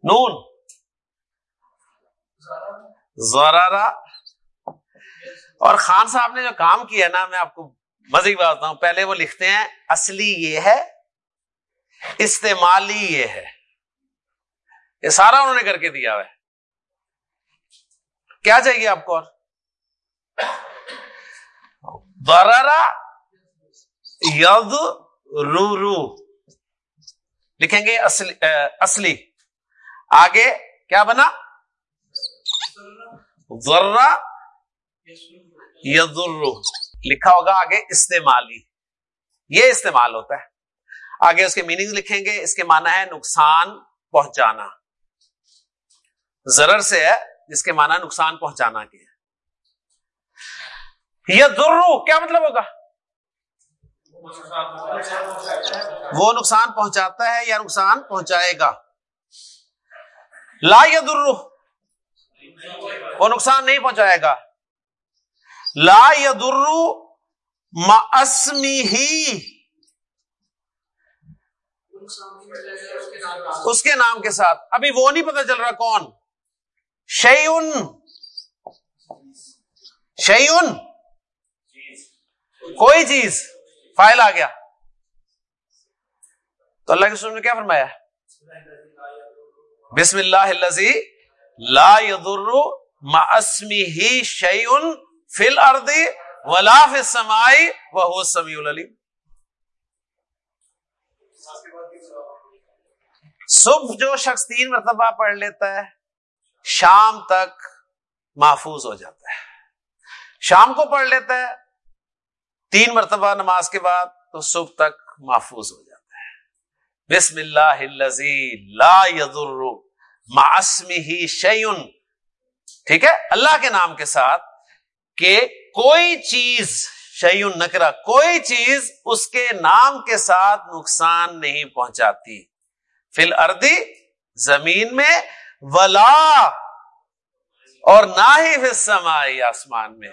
نون۔ زرارا۔ اور خان صاحب نے جو کام کیا نا، میں آپ کو مزے کی بات ہوں پہلے وہ لکھتے ہیں، اصلی یہ ہے، استعمالی یہ ہے۔ یہ سارا انہوں نے کر کے دیا ہے۔ کیا چاہیے آپ کو اور؟ برارا ید رو رو۔ لکھیں گے اصلی اصلی۔ آگے کیا بنا؟ ذرا یدر لکھا ہوگا آگے استعمالی۔ یہ استعمال ہوتا ہے۔ آگے اس کے میننگ لکھیں گے۔ اس کے معنی ہے نقصان پہنچانا۔ ضرر سے ہے جس کے معنی نقصان پہنچانا کے۔ درو کیا مطلب ہوگا؟ وہ نقصان پہنچاتا ہے یا نقصان پہنچائے گا؟ لا یا درو وہ نقصان نہیں پہنچائے گا۔ لا یدرو مسمی ہی اس کے نام کے ساتھ۔ ابھی وہ نہیں پتا چل رہا کون۔ شیون شیون کوئی چیز فائل آ گیا۔ تو اللہ کے سن نے کیا فرمایا؟ بسم اللہ لا یدر اسمی ہی شیون فل اردی ولا فل سمائی وہ سمیع العلیم۔ صبح جو شخص تین مرتبہ پڑھ لیتا ہے، شام تک محفوظ ہو جاتا ہے۔ شام کو پڑھ لیتا ہے تین مرتبہ نماز کے بعد تو صبح تک محفوظ ہو جاتا ہے۔ بسم اللہ لا یذر معصمی شیون ٹھیک ہے؟ اللہ کے نام کے ساتھ کہ کوئی چیز شیون نکرا کوئی چیز اس کے نام کے ساتھ نقصان نہیں پہنچاتی۔ فل اردی زمین میں، ولا، اور نہ ہی پھر سمائی آسمان میں۔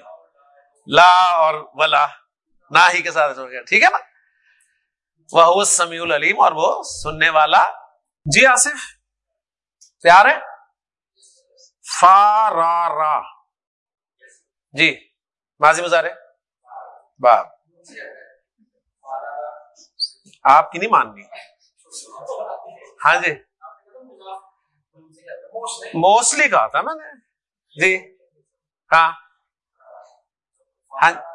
لا اور ولا۔ نہ ہی کے ساتھ ٹھیک ہے نا؟ وہ سمیع العلیم اور وہ سننے والا۔ جی آصف پیار ہے فارا جی ماضی مزارے باپ آپ کی نہیں ماننی۔ ہاں جی۔ موسٹلی کہا تھا میں نے۔ جی۔ ہاں۔ ہاں۔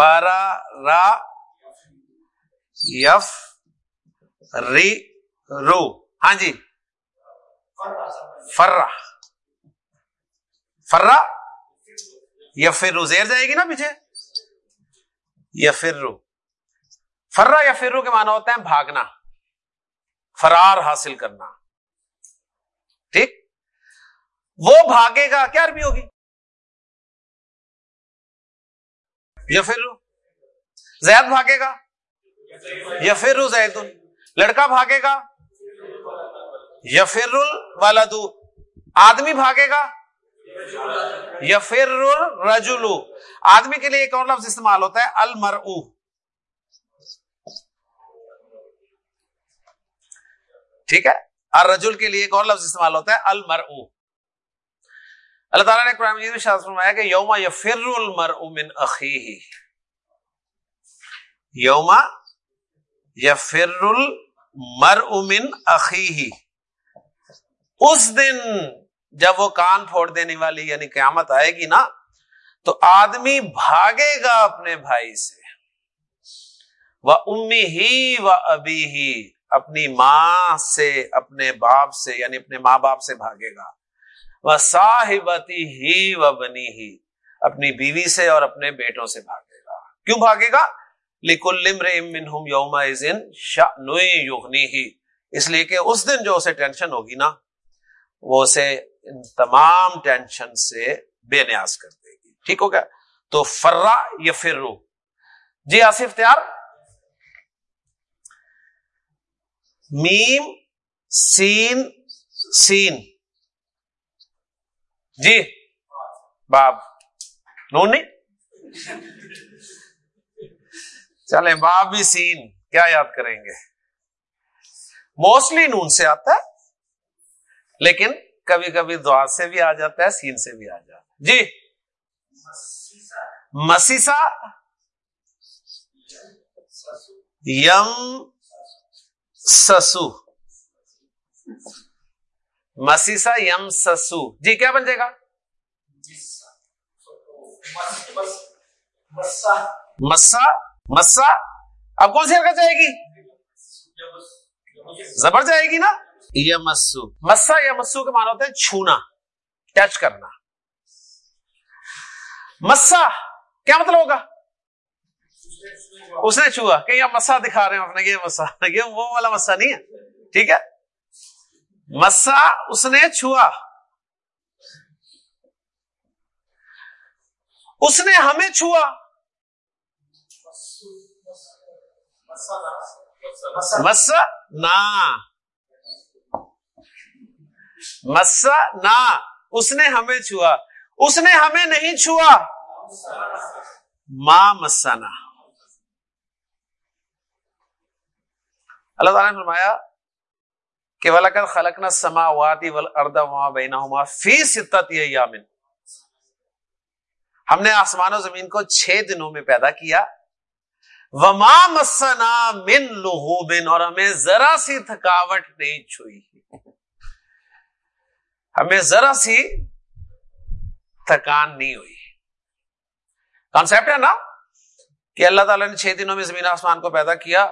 فارا را یف ری رو ہاں جی فرا فرا یا پھر رو زیر جائے گی نا پیچھے یا پھر رو فرا یا پھر رو کے معنی ہوتا ہے بھاگنا فرار حاصل کرنا ٹھیک وہ بھاگے گا کیا عربی ہوگی یا پھر رو؟ زید بھاگے گا؟ یا پھر رو زید؟ لڑکا بھاگے گا؟ یا پھر الولدو آدمی بھاگے گا؟ یا پھر رجولو آدمی کے لیے ایک اور لفظ استعمال ہوتا ہے المر ٹھیک ہے؟ اور رجول کے لیے ایک اور لفظ استعمال ہوتا ہے المر اللہ تعالیٰ نے قرآن مجید میں شاذ فرمایا کہ یوما یا فر المر من عقی یوما یا فر المر من عقی اس دن جب وہ کان پھوڑ دینے والی یعنی قیامت آئے گی نا، تو آدمی بھاگے گا اپنے بھائی سے۔ وہ امی ہی و ابھی ہی اپنی ماں سے، اپنے باپ سے یعنی اپنے ماں باپ سے بھاگے گا۔ وہ صاحبتی ہی و بنی ہی اپنی بیوی سے اور اپنے بیٹوں سے بھاگے گا۔ کیوں بھاگے گا؟ لیکن یوم یوگنی ہی اس لیے کہ اس دن جو اسے ٹینشن ہوگی نا، وہ اسے ان تمام ٹینشن سے بے نیاز کر دے گی۔ ٹھیک ہو گیا؟ تو فرا یا فرو جی آصف تیار؟ میم، سین سین۔ جی۔ باب۔ نون نہیں؟ چلیں، باب بھی سین۔ کیا یاد کریں گے؟ موسٹلی نون سے آتا ہے، لیکن کبھی کبھی دعا سے بھی آ جاتا ہے، سین سے بھی آ جاتا ہے۔ جی۔ مسیسا۔ یم سسو۔ مسیسا یم سسو۔ جی کیا بن جائے گا؟ مسا مسا۔ اب کون سی حرکت جائے گی؟ زبر جائے گی نا؟ یا مسو مسا یا مسو کے معنی ہوتے ہیں چھونا، ٹچ کرنا۔ مسا، کیا مطلب ہوگا؟ اس نے چھوا کہ یہ مسا دکھا رہے ہیں اپنے یہ مسا۔ یہ وہ والا مسا نہیں ہے، ٹھیک ہے؟ مسا اس نے چھوا۔ اس نے ہمیں چھوا۔ مسا نہ مسا نہ اس نے ہمیں چھوا۔ اس نے ہمیں نہیں چھوا۔ ماں مسنا۔ اللہ تعالیٰ نے فرمایا کہ ولکر خلقنا سماواتی والارض وما بینہما فی ستت ایامن ہم نے آسمان و زمین کو چھ دنوں میں پیدا کیا. وما مسنا من لہوبن اور ہمیں ذرا سی تھکاوٹ نہیں چھوئی. ہمیں ذرا سی تھکان نہیں ہوئی. کانسیپٹ ہے نا کہ اللہ تعالیٰ نے چھ دنوں میں زمین آسمان کو پیدا کیا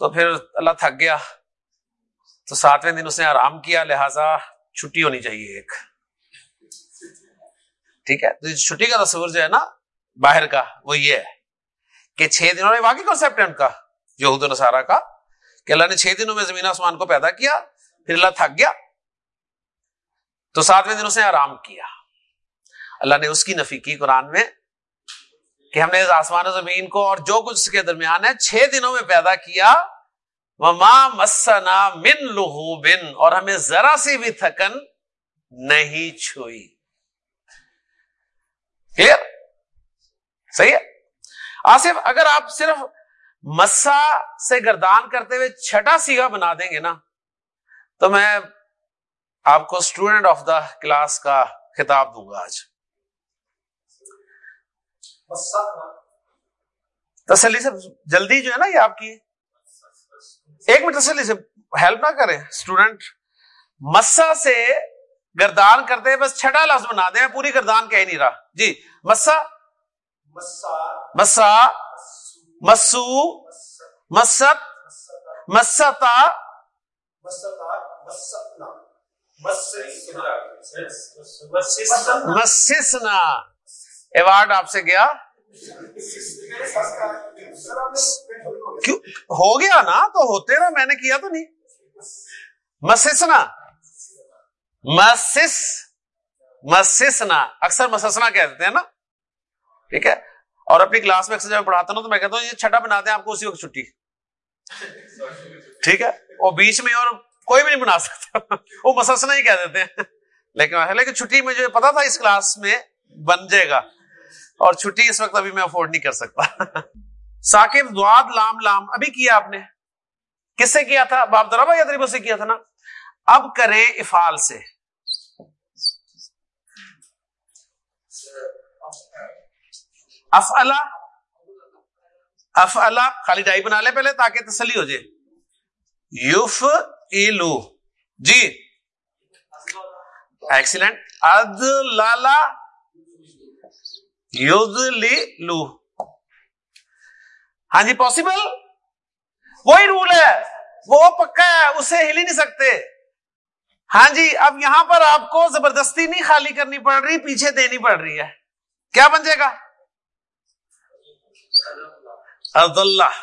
تو پھر اللہ تھک گیا. تو ساتویں دن اس نے آرام کیا، لہذا چھٹی ہونی چاہیے ایک۔ ٹھیک ہے؟ تو چھٹی کا تصور جو ہے نا، باہر کا، وہ یہ ہے کہ چھ دنوں میں واقعی کانسیپٹ ہے ان کا، یہود و نصارہ کا، کہ اللہ نے چھ دنوں میں زمین آسمان کو پیدا کیا، پھر اللہ تھک گیا۔ تو ساتویں دنوں سے آرام کیا۔ اللہ نے اس کی نفی کی قرآن میں کہ ہم نے آسمان و زمین کو اور جو کچھ اس کے درمیان ہے، چھ دنوں میں پیدا کیا۔ مسنا من لہو بن اور ہمیں ذرا سی بھی تھکن نہیں چھوئی۔ کلیئر صحیح ہے؟ آصف، اگر آپ صرف مسا سے گردان کرتے ہوئے چھٹا سیگا بنا دیں گے نا، تو میں آپ کو اسٹوڈنٹ آف دا کلاس کا خطاب دوں گا آج۔ تسلی سے جلدی جو ہے نا یہ آپ کی ایک منٹ تسلی سے ہیلپ نہ کریں۔ اسٹوڈنٹ مسا سے گردان کرتے ہیں بس چھٹا لفظ بنا دیں، پوری گردان کہہ نہیں رہا۔ جی مسا مسا، مسو مست مستا، مسسنا۔ ایوارڈ آپ سے گیا۔ ہو گیا نا تو ہوتے نا، میں نے کیا تو نہیں۔ مسسنا۔ مسس، مسسنا۔ اکثر مسسنا کہہ دیتے ہیں نا۔ ٹھیک ہے؟ اور اپنی کلاس میں اکثر جب پڑھاتا ہوں تو میں کہتا ہوں، یہ چھٹا بنا دیں آپ کو، اسی وقت چھٹی۔ ٹھیک ہے؟ وہ بیچ میں اور کوئی بھی نہیں بنا سکتا۔ وہ مسسنا ہی کہہ دیتے ہیں۔ لیکن لیکن چھٹی مجھے پتا تھا اس کلاس میں بن جائے گا۔ اور چھٹی اس وقت ابھی میں افورڈ نہیں کر سکتا۔ ثاقب دعاد لام لام، ابھی کیا آپ نے؟ کس سے کیا تھا؟ باب دربا یا دریبوں سے کیا تھا نا؟ اب کریں افال سے۔ افلا افلا خالی ڈائی بنا لے پہلے تاکہ تسلی ہو جائے۔ یوف ایلو جی۔ ایکسیلنٹ اد لالا لو ہاں جی پاسبل وہی رول ہے وہ پکا ہے اسے ہل ہی نہیں سکتے ہاں جی اب یہاں پر آپ کو زبردستی نہیں خالی کرنی پڑ رہی پیچھے دینی پڑ رہی ہے کیا بن جائے گا عبد اللہ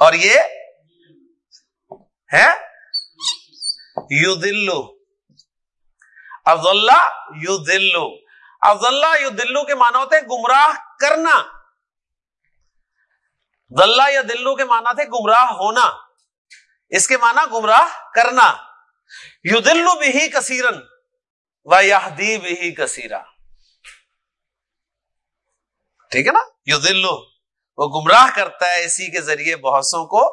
اور یہ ہے یو دلو افض اللہ یو دلو افض اللہ یو دلو کے مانا ہوتے ہیں گمراہ کرنا. دلہ یا دلو کے مانا تھے گمراہ ہونا. اس کے مانا گمراہ کرنا. یو دلو بھی ہی کثیرن و یادی بھی کثیرا. ٹھیک ہے نا؟ یو دلو وہ گمراہ کرتا ہے اسی کے ذریعے بہتوں کو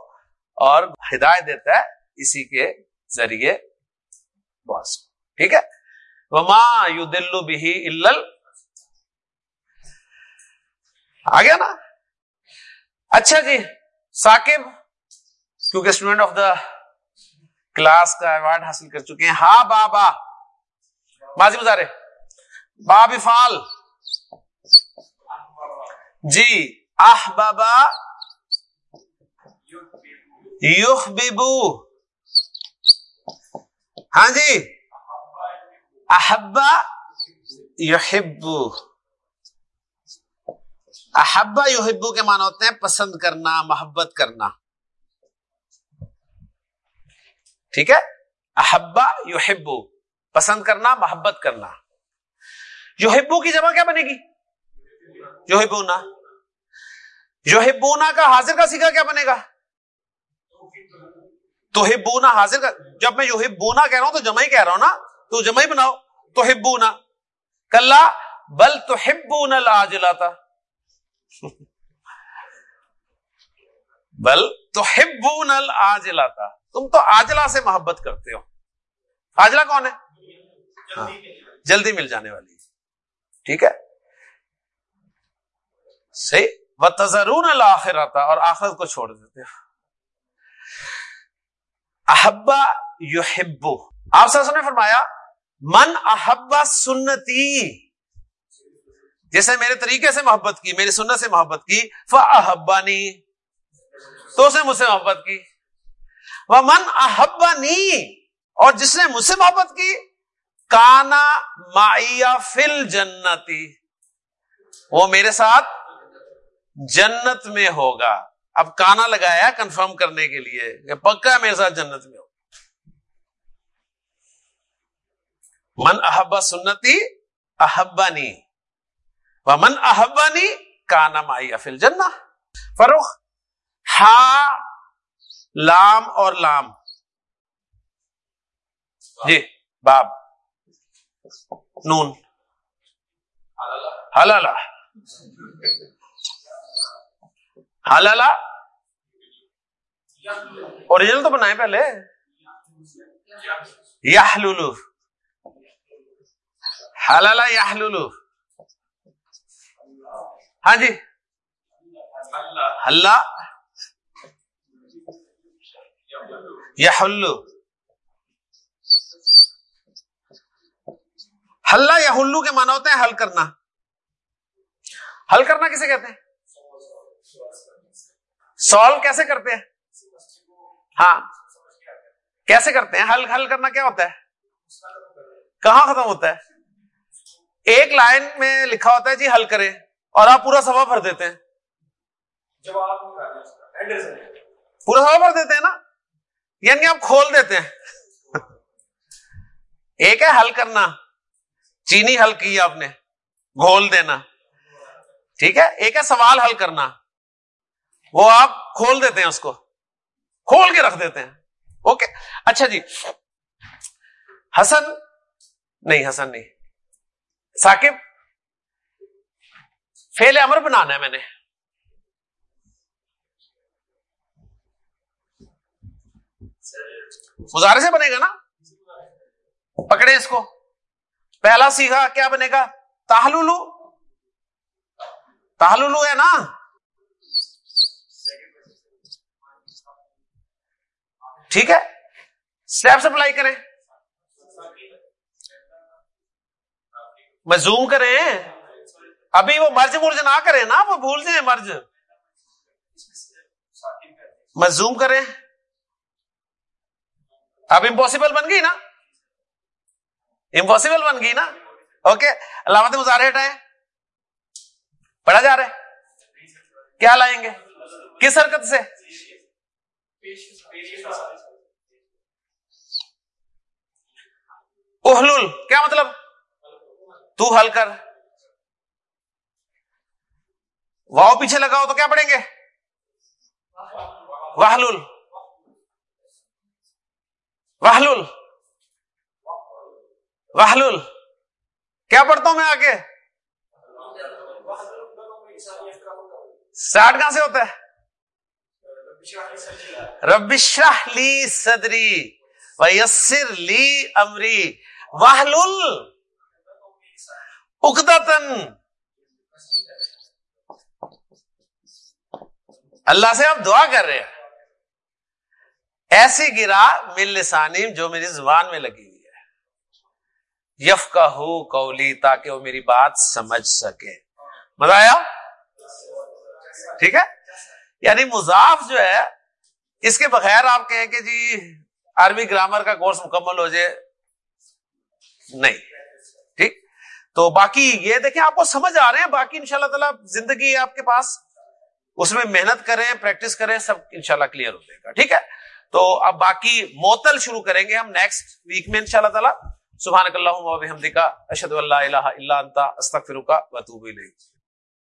اور ہدایت دیتا ہے اسی کے ذریعے بہت ٹھیک ہے؟ وما یو دلو بھی آ گیا نا؟ اچھا جی ثاقب، کیونکہ اسٹوڈنٹ آف دا کلاس کا ایوارڈ حاصل کر چکے ہیں۔ ہاں بابا بازی مزارے باب فال جی آہ بابا یوخ ہاں جی۔ احبا یحبو احبا یحبو کے معنی ہوتے ہیں پسند کرنا، محبت کرنا۔ ٹھیک ہے؟ احبا یحبو پسند کرنا، محبت کرنا۔ یحبو کی جمع کیا بنے گی؟ یحبونا یحبونا کا حاضر کا سیکھا کیا بنے گا؟ توحبونا حاضر کا جب میں یحبونا کہہ رہا ہوں تو جمع ہی کہہ رہا ہوں نا۔ تو جمع ہی بناؤ۔ تو کلا بل تو ہبون لاتا بل تو ہبون لاتا تم تو آجلا سے محبت کرتے ہو۔ آجلا کون ہے؟ ہاں، جلدی مل جانے والی۔ ٹھیک ہے۔ صحیح و تذرون الآخر آتا اور آخرت کو چھوڑ دیتے ہو۔ احبا یو آپ سر نے فرمایا من احبا سنتی۔ جیسے میرے طریقے سے محبت کی، میری سنت سے محبت کی فحبانی تو اس نے مجھ سے محبت کی۔ وہ من احبانی اور جس نے مجھ سے محبت کی، کانا مایا فل جنتی وہ میرے ساتھ جنت میں ہوگا۔ اب کانا لگایا کنفرم کرنے کے لیے کہ پکا میرے ساتھ جنت میں ہوگا من احبا سنتی احبانی. و من احبانی کانا مائی فل جنا فروخ، ہا، لام اور لام. جی باب. نون. حلالا حلالا اوریجنل تو بنائے پہلے. یا حلالا یا ہاں جی؟ ہل یا ہلہ یا ہلو کے مانا ہوتے ہیں حل کرنا. حل کرنا کسے کہتے ہیں؟ سالو کیسے کرتے ہیں؟ ہاں. کیسے کرتے ہیں؟ حل حل کرنا کیا ہوتا ہے؟ کہاں ختم ہوتا ہے؟ ایک لائن میں لکھا ہوتا ہے جی حل کرے اور آپ پورا سفا بھر دیتے ہیں۔ پورا سفا بھر دیتے ہیں نا؟ یعنی آپ کھول دیتے ہیں۔ ایک ہے حل کرنا چینی حل کی آپ نے گھول دینا۔ ٹھیک ہے؟ ایک ہے سوال حل کرنا۔ وہ آپ کھول دیتے ہیں اس کو۔ کھول کے رکھ دیتے ہیں۔ اوکے۔ اچھا جی۔ حسن نہیں حسن نہیں۔ ثاقب فیل امر بنانا ہے میں نے۔ گزارے سے بنے گا نا؟ پکڑے اس کو۔ پہلا سیکھا کیا بنے گا؟ تاہلولو تاہلولو ہے نا؟ ٹھیک ہے؟ سلیب سپلائی کریں۔ میں زوم کریں۔ ابھی وہ مرج مرج نہ کریں نا، وہ بھول جائیں مرج۔ میں زوم کریں۔ اب امپاسبل بن گئی نا۔ امپاسبل بن گئی نا۔ اوکے علامت مظاہرے ہٹائیں۔ پڑھا جا رہا ہے۔ کیا لائیں گے؟ کس حرکت سے؟ اہل کیا مطلب؟ تو حل کر۔ واؤ پیچھے لگاؤ تو کیا پڑھیں گے؟ واہل واہل وحلول۔ کیا پڑھتا ہوں میں آگے؟ ساٹھ کہاں سے ہوتا ہے؟ ربشرح لی صدری ویسر لی امری۔ واہلل اکدتن اللہ سے آپ دعا کر رہے ہیں۔ ایسی گرا مل لسانیم جو میری زبان میں لگی ہوئی ہے۔ یف کا ہو کولی تاکہ وہ میری بات سمجھ سکے۔ مزہ آیا؟ ٹھیک ہے؟ یعنی مضاف جو ہے، اس کے بغیر آپ کہیں کہ جی عربی گرامر کا کورس مکمل ہو جائے۔ نہیں۔ ٹھیک؟ تو باقی یہ دیکھیں، آپ کو سمجھ آ رہے ہیں، باقی ان شاء اللہ تعالیٰ زندگی ہے آپ کے پاس۔ اس میں محنت کریں پریکٹس کریں، سب انشاءاللہ کلیئر ہو جائے گا، ٹھیک ہے؟ تو اب باقی معطل شروع کریں گے ہم نیکسٹ ویک میں ان شاء اللہ تعالیٰ۔ سبحانک اللہم و بحمدک، اشہدو اللہ الہ الا انت، استغفرک و اتوب الیک۔